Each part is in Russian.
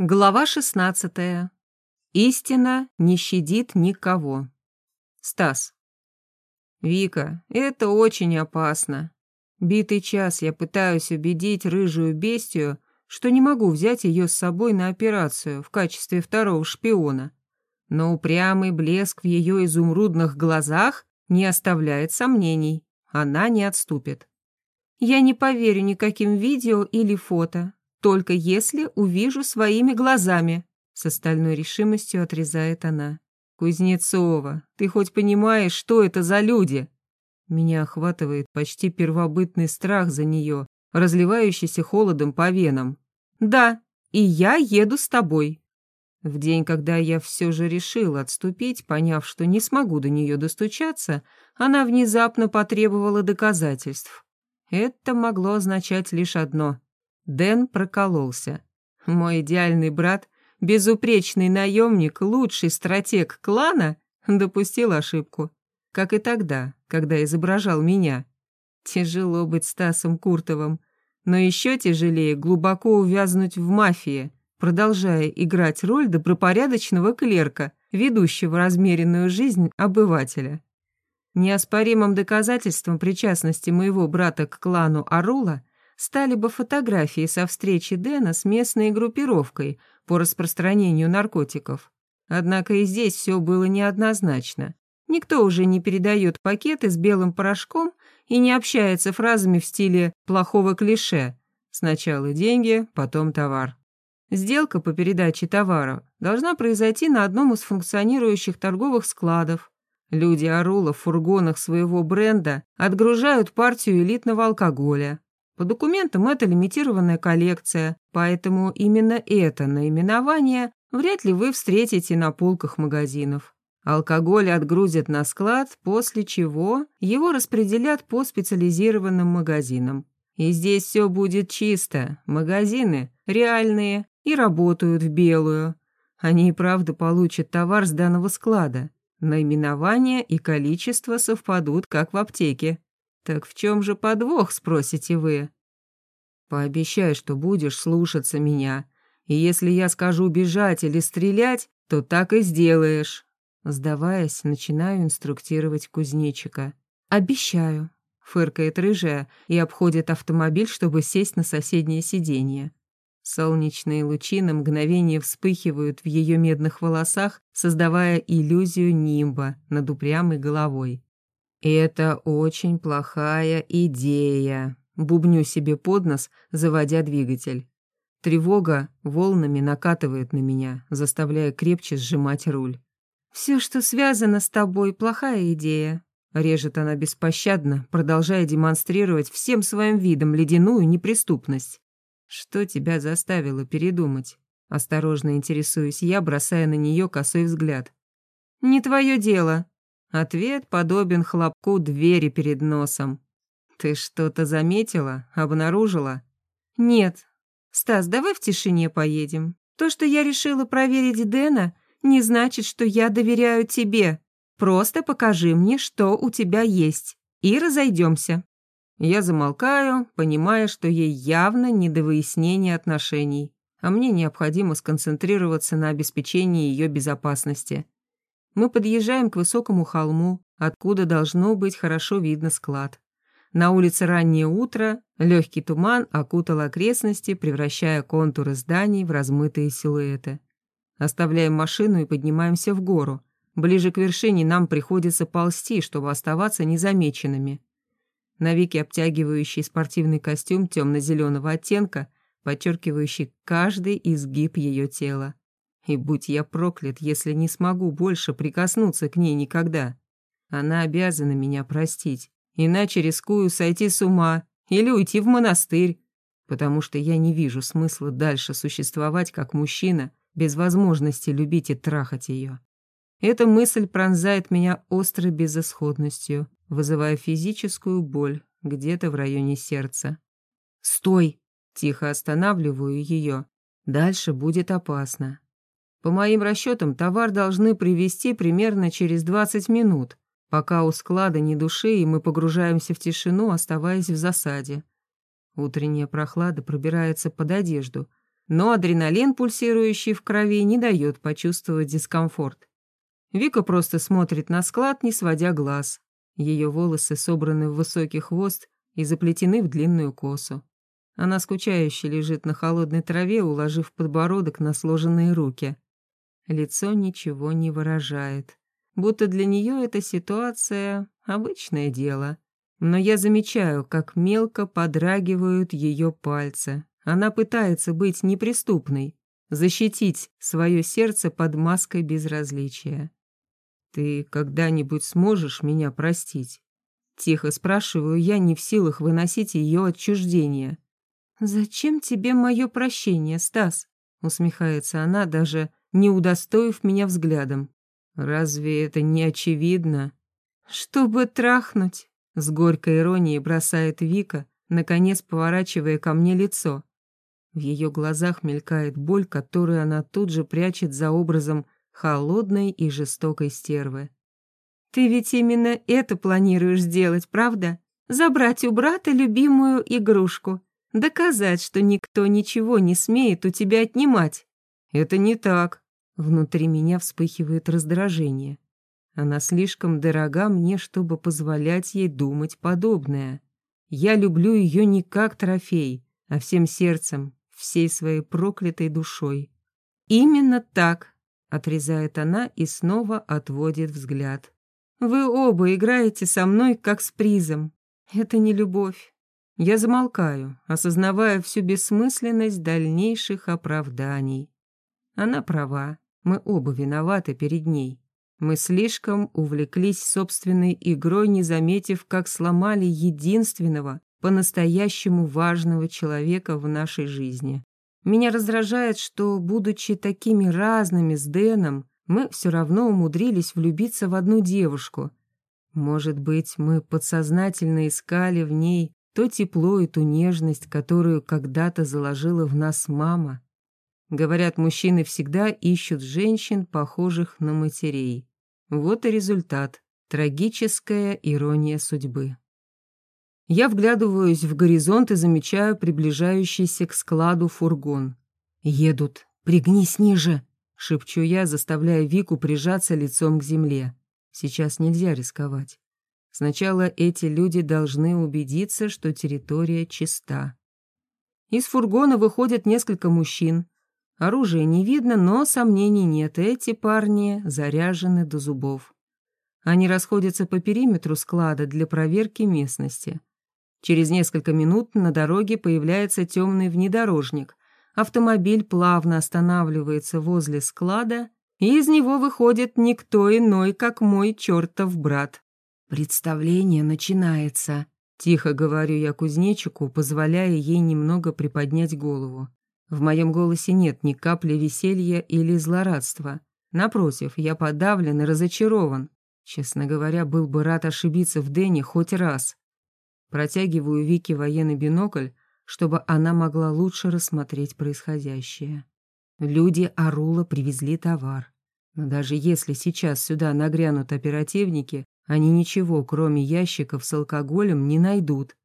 Глава 16. Истина не щадит никого. Стас. Вика, это очень опасно. Битый час я пытаюсь убедить рыжую бестию, что не могу взять ее с собой на операцию в качестве второго шпиона. Но упрямый блеск в ее изумрудных глазах не оставляет сомнений. Она не отступит. Я не поверю никаким видео или фото, только если увижу своими глазами», — с остальной решимостью отрезает она. «Кузнецова, ты хоть понимаешь, что это за люди?» Меня охватывает почти первобытный страх за нее, разливающийся холодом по венам. «Да, и я еду с тобой». В день, когда я все же решил отступить, поняв, что не смогу до нее достучаться, она внезапно потребовала доказательств. Это могло означать лишь одно Дэн прокололся. Мой идеальный брат, безупречный наемник, лучший стратег клана, допустил ошибку. Как и тогда, когда изображал меня. Тяжело быть Стасом Куртовым, но еще тяжелее глубоко увязнуть в мафии, продолжая играть роль добропорядочного клерка, ведущего размеренную жизнь обывателя. Неоспоримым доказательством причастности моего брата к клану Арула стали бы фотографии со встречи Дэна с местной группировкой по распространению наркотиков. Однако и здесь все было неоднозначно. Никто уже не передает пакеты с белым порошком и не общается фразами в стиле плохого клише «сначала деньги, потом товар». Сделка по передаче товара должна произойти на одном из функционирующих торговых складов. Люди Арула в фургонах своего бренда отгружают партию элитного алкоголя. По документам это лимитированная коллекция, поэтому именно это наименование вряд ли вы встретите на полках магазинов. Алкоголь отгрузят на склад, после чего его распределят по специализированным магазинам. И здесь все будет чисто. Магазины реальные и работают в белую. Они и правда получат товар с данного склада. Наименование и количество совпадут, как в аптеке. «Так в чем же подвох?» — спросите вы. «Пообещай, что будешь слушаться меня, и если я скажу бежать или стрелять, то так и сделаешь». Сдаваясь, начинаю инструктировать кузнечика. «Обещаю», — фыркает рыжая и обходит автомобиль, чтобы сесть на соседнее сиденье. Солнечные лучи на мгновение вспыхивают в ее медных волосах, создавая иллюзию нимба над упрямой головой. «Это очень плохая идея», — бубню себе под нос, заводя двигатель. Тревога волнами накатывает на меня, заставляя крепче сжимать руль. «Все, что связано с тобой, плохая идея», — режет она беспощадно, продолжая демонстрировать всем своим видом ледяную неприступность. «Что тебя заставило передумать?» Осторожно интересуюсь я, бросая на нее косой взгляд. «Не твое дело», Ответ подобен хлопку двери перед носом. «Ты что-то заметила? Обнаружила?» «Нет. Стас, давай в тишине поедем. То, что я решила проверить Дэна, не значит, что я доверяю тебе. Просто покажи мне, что у тебя есть, и разойдемся». Я замолкаю, понимая, что ей явно не до выяснения отношений, а мне необходимо сконцентрироваться на обеспечении ее безопасности. Мы подъезжаем к высокому холму, откуда должно быть хорошо видно склад. На улице раннее утро, легкий туман окутал окрестности, превращая контуры зданий в размытые силуэты. Оставляем машину и поднимаемся в гору. Ближе к вершине нам приходится ползти, чтобы оставаться незамеченными. На Вике обтягивающий спортивный костюм темно-зеленого оттенка, подчеркивающий каждый изгиб ее тела. И будь я проклят, если не смогу больше прикоснуться к ней никогда. Она обязана меня простить, иначе рискую сойти с ума или уйти в монастырь, потому что я не вижу смысла дальше существовать как мужчина без возможности любить и трахать ее. Эта мысль пронзает меня острой безысходностью, вызывая физическую боль где-то в районе сердца. «Стой!» — тихо останавливаю ее. Дальше будет опасно. По моим расчетам, товар должны привезти примерно через 20 минут, пока у склада ни души, и мы погружаемся в тишину, оставаясь в засаде. Утренняя прохлада пробирается под одежду, но адреналин, пульсирующий в крови, не дает почувствовать дискомфорт. Вика просто смотрит на склад, не сводя глаз. Ее волосы собраны в высокий хвост и заплетены в длинную косу. Она скучающе лежит на холодной траве, уложив подбородок на сложенные руки. Лицо ничего не выражает. Будто для нее эта ситуация — обычное дело. Но я замечаю, как мелко подрагивают ее пальцы. Она пытается быть неприступной, защитить свое сердце под маской безразличия. «Ты когда-нибудь сможешь меня простить?» Тихо спрашиваю я, не в силах выносить ее отчуждение. «Зачем тебе мое прощение, Стас?» Усмехается она, даже не удостоив меня взглядом. «Разве это не очевидно?» «Чтобы трахнуть», — с горькой иронией бросает Вика, наконец поворачивая ко мне лицо. В ее глазах мелькает боль, которую она тут же прячет за образом холодной и жестокой стервы. «Ты ведь именно это планируешь сделать, правда? Забрать у брата любимую игрушку, доказать, что никто ничего не смеет у тебя отнимать». «Это не так». Внутри меня вспыхивает раздражение. Она слишком дорога мне, чтобы позволять ей думать подобное. Я люблю ее не как трофей, а всем сердцем, всей своей проклятой душой. «Именно так», — отрезает она и снова отводит взгляд. «Вы оба играете со мной, как с призом. Это не любовь». Я замолкаю, осознавая всю бессмысленность дальнейших оправданий. Она права, мы оба виноваты перед ней. Мы слишком увлеклись собственной игрой, не заметив, как сломали единственного, по-настоящему важного человека в нашей жизни. Меня раздражает, что, будучи такими разными с Дэном, мы все равно умудрились влюбиться в одну девушку. Может быть, мы подсознательно искали в ней то тепло и ту нежность, которую когда-то заложила в нас мама. Говорят, мужчины всегда ищут женщин, похожих на матерей. Вот и результат. Трагическая ирония судьбы. Я вглядываюсь в горизонт и замечаю приближающийся к складу фургон. «Едут. Пригнись ниже!» — шепчу я, заставляя Вику прижаться лицом к земле. Сейчас нельзя рисковать. Сначала эти люди должны убедиться, что территория чиста. Из фургона выходят несколько мужчин. Оружия не видно, но сомнений нет, эти парни заряжены до зубов. Они расходятся по периметру склада для проверки местности. Через несколько минут на дороге появляется темный внедорожник. Автомобиль плавно останавливается возле склада, и из него выходит никто иной, как мой чертов брат. «Представление начинается», — тихо говорю я кузнечику, позволяя ей немного приподнять голову. В моем голосе нет ни капли веселья или злорадства. Напротив, я подавлен и разочарован. Честно говоря, был бы рад ошибиться в Дэне хоть раз. Протягиваю Вике военный бинокль, чтобы она могла лучше рассмотреть происходящее. Люди Арула привезли товар. Но даже если сейчас сюда нагрянут оперативники, они ничего, кроме ящиков с алкоголем, не найдут.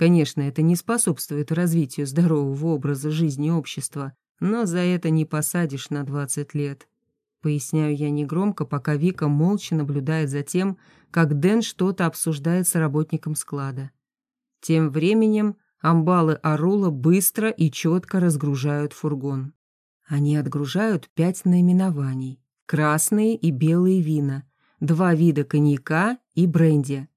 Конечно, это не способствует развитию здорового образа жизни общества, но за это не посадишь на 20 лет. Поясняю я негромко, пока Вика молча наблюдает за тем, как Дэн что-то обсуждает с работником склада. Тем временем амбалы Арула быстро и четко разгружают фургон. Они отгружают пять наименований. Красные и белые вина, два вида коньяка и бренди.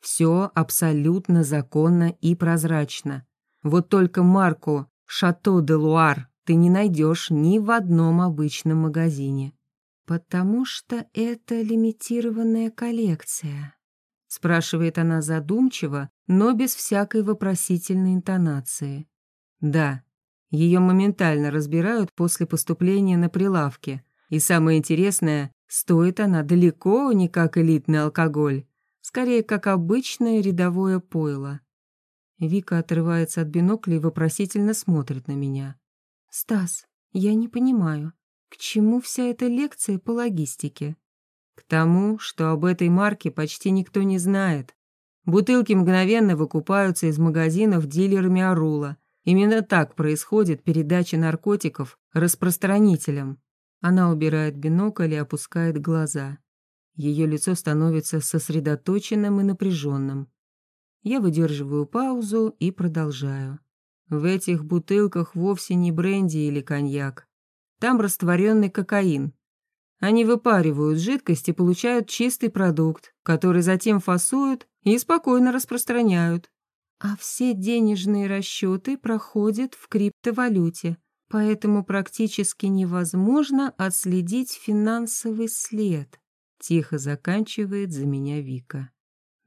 Все абсолютно законно и прозрачно. Вот только марку «Шато де Луар» ты не найдешь ни в одном обычном магазине. Потому что это лимитированная коллекция. Спрашивает она задумчиво, но без всякой вопросительной интонации. Да, ее моментально разбирают после поступления на прилавке. И самое интересное, стоит она далеко не как элитный алкоголь, скорее как обычное рядовое пойло. Вика отрывается от бинокля и вопросительно смотрит на меня. «Стас, я не понимаю, к чему вся эта лекция по логистике?» К тому, что об этой марке почти никто не знает. Бутылки мгновенно выкупаются из магазинов дилерами Арула, Именно так происходит передача наркотиков распространителям. Она убирает бинокль и опускает глаза. Ее лицо становится сосредоточенным и напряженным. Я выдерживаю паузу и продолжаю. В этих бутылках вовсе не бренди или коньяк. Там растворенный кокаин. Они выпаривают жидкость и получают чистый продукт, который затем фасуют и спокойно распространяют. А все денежные расчеты проходят в криптовалюте, поэтому практически невозможно отследить финансовый след. Тихо заканчивает за меня Вика.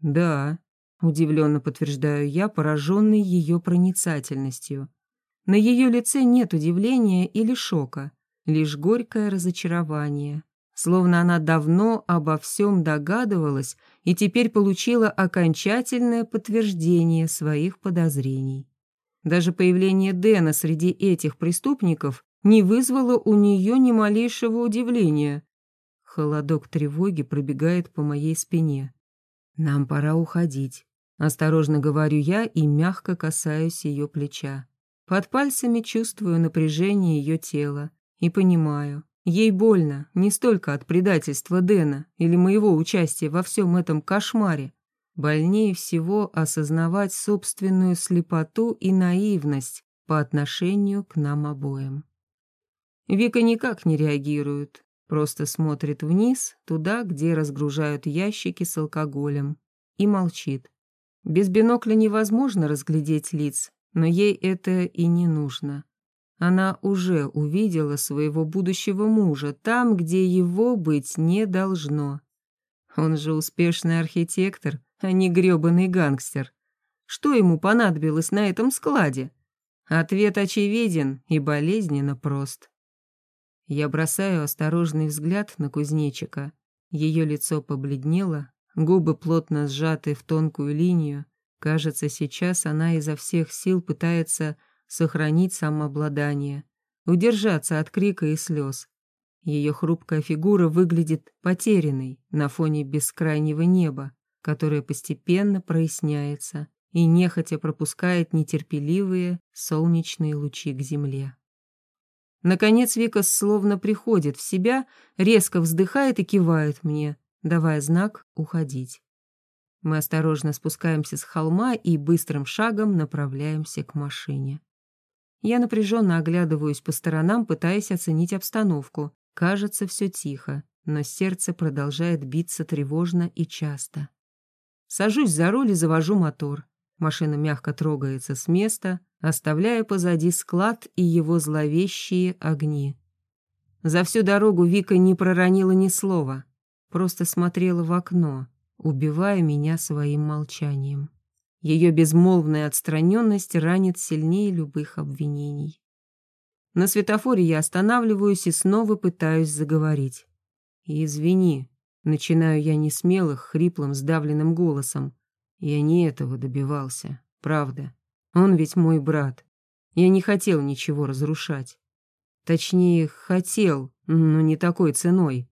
Да, удивленно подтверждаю я, пораженный ее проницательностью. На ее лице нет удивления или шока, лишь горькое разочарование, словно она давно обо всем догадывалась и теперь получила окончательное подтверждение своих подозрений. Даже появление Дэна среди этих преступников не вызвало у нее ни малейшего удивления. Холодок тревоги пробегает по моей спине. «Нам пора уходить», — осторожно говорю я и мягко касаюсь ее плеча. Под пальцами чувствую напряжение ее тела и понимаю, Ей больно не столько от предательства Дэна или моего участия во всем этом кошмаре. Больнее всего осознавать собственную слепоту и наивность по отношению к нам обоим. Вика никак не реагирует, просто смотрит вниз, туда, где разгружают ящики с алкоголем, и молчит. Без бинокля невозможно разглядеть лиц, но ей это и не нужно. Она уже увидела своего будущего мужа там, где его быть не должно. Он же успешный архитектор, а не грёбаный гангстер. Что ему понадобилось на этом складе? Ответ очевиден и болезненно прост. Я бросаю осторожный взгляд на кузнечика. Ее лицо побледнело, губы плотно сжаты в тонкую линию. Кажется, сейчас она изо всех сил пытается сохранить самообладание, удержаться от крика и слез. Ее хрупкая фигура выглядит потерянной на фоне бескрайнего неба, которое постепенно проясняется и нехотя пропускает нетерпеливые солнечные лучи к земле. Наконец Вика словно приходит в себя, резко вздыхает и кивает мне, давая знак уходить. Мы осторожно спускаемся с холма и быстрым шагом направляемся к машине. Я напряженно оглядываюсь по сторонам, пытаясь оценить обстановку. Кажется, все тихо, но сердце продолжает биться тревожно и часто. Сажусь за руль и завожу мотор. Машина мягко трогается с места, оставляя позади склад и его зловещие огни. За всю дорогу Вика не проронила ни слова, просто смотрела в окно, убивая меня своим молчанием. Ее безмолвная отстраненность ранит сильнее любых обвинений. На светофоре я останавливаюсь и снова пытаюсь заговорить. «Извини», — начинаю я несмелых, хриплым, сдавленным голосом. «Я не этого добивался, правда. Он ведь мой брат. Я не хотел ничего разрушать. Точнее, хотел, но не такой ценой.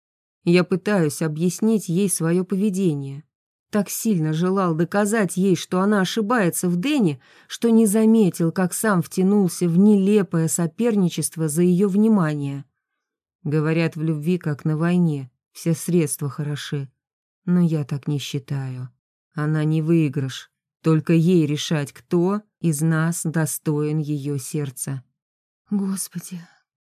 Я пытаюсь объяснить ей свое поведение, так сильно желал доказать ей, что она ошибается в Дэне, что не заметил, как сам втянулся в нелепое соперничество за ее внимание. Говорят, в любви, как на войне, все средства хороши. Но я так не считаю. Она не выигрыш. Только ей решать, кто из нас достоин ее сердца. Господи,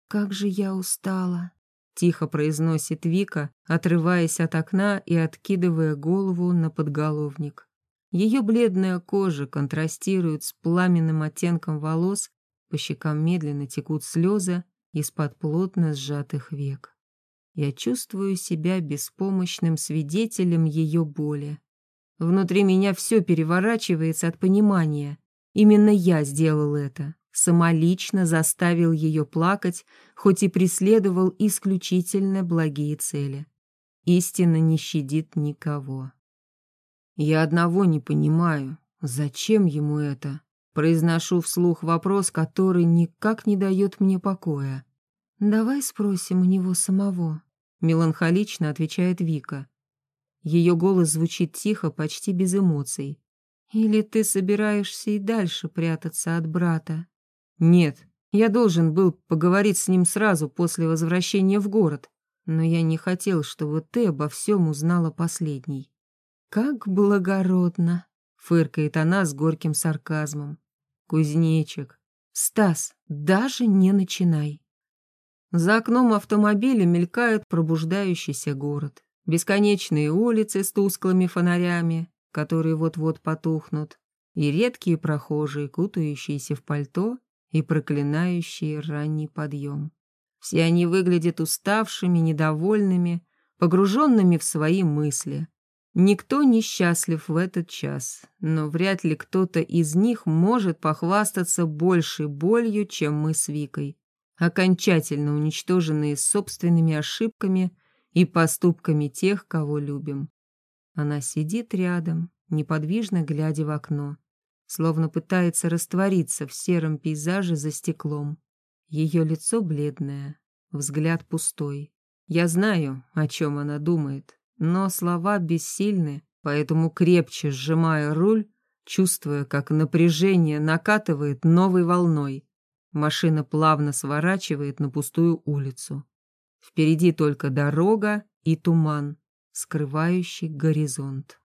как же я устала. Тихо произносит Вика, отрываясь от окна и откидывая голову на подголовник. Ее бледная кожа контрастирует с пламенным оттенком волос, по щекам медленно текут слезы из-под плотно сжатых век. Я чувствую себя беспомощным свидетелем ее боли. Внутри меня все переворачивается от понимания. Именно я сделал это самолично заставил ее плакать, хоть и преследовал исключительно благие цели. Истина не щадит никого. Я одного не понимаю, зачем ему это? Произношу вслух вопрос, который никак не дает мне покоя. «Давай спросим у него самого», — меланхолично отвечает Вика. Ее голос звучит тихо, почти без эмоций. «Или ты собираешься и дальше прятаться от брата?» Нет, я должен был поговорить с ним сразу после возвращения в город, но я не хотел, чтобы ты обо всем узнала последней. Как благородно, фыркает она с горьким сарказмом. Кузнечик. Стас, даже не начинай. За окном автомобиля мелькает пробуждающийся город. Бесконечные улицы с тусклыми фонарями, которые вот-вот потухнут, и редкие прохожие, кутающиеся в пальто и проклинающие ранний подъем. Все они выглядят уставшими, недовольными, погруженными в свои мысли. Никто не счастлив в этот час, но вряд ли кто-то из них может похвастаться большей болью, чем мы с Викой, окончательно уничтоженные собственными ошибками и поступками тех, кого любим. Она сидит рядом, неподвижно глядя в окно, словно пытается раствориться в сером пейзаже за стеклом. Ее лицо бледное, взгляд пустой. Я знаю, о чем она думает, но слова бессильны, поэтому крепче сжимая руль, чувствуя, как напряжение накатывает новой волной. Машина плавно сворачивает на пустую улицу. Впереди только дорога и туман, скрывающий горизонт.